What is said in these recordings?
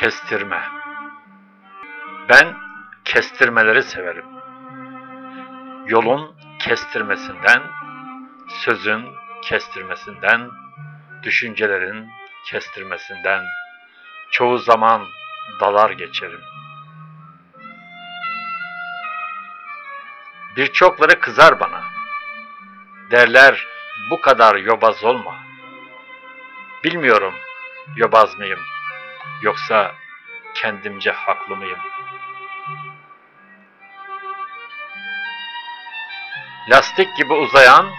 Kestirme. Ben kestirmeleri severim. Yolun kestirmesinden, sözün kestirmesinden, düşüncelerin kestirmesinden çoğu zaman dalar geçerim. Birçokları kızar bana. Derler bu kadar yobaz olma. Bilmiyorum yobaz mıyım yoksa kendimce haklı mıyım? Lastik gibi uzayan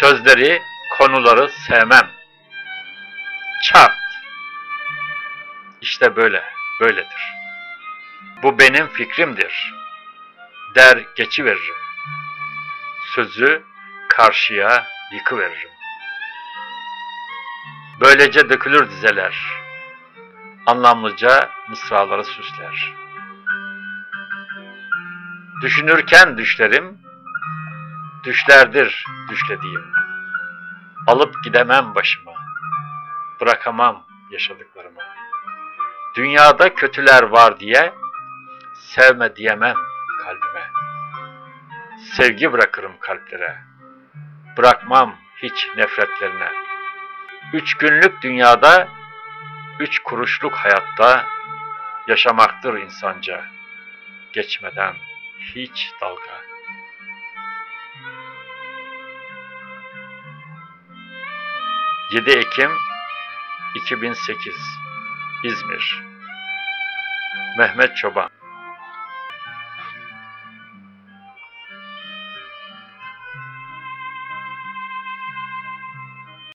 sözleri, konuları sevmem. Çat. İşte böyle, böyledir. Bu benim fikrimdir. Der geçiveririm. Sözü karşıya yıkıveririm. Böylece dökülür dizeler. Anlamlıca mısraları süsler. Düşünürken düşlerim, düşlerdir düşlediğim. Alıp gidemem başıma, bırakamam yaşadıklarımı. Dünyada kötüler var diye sevme diyemem kalbime. Sevgi bırakırım kalplere. Bırakmam hiç nefretlerine. Üç günlük dünyada, üç kuruşluk hayatta yaşamaktır insanca. Geçmeden hiç dalga. ...7 Ekim 2008 İzmir Mehmet Çoban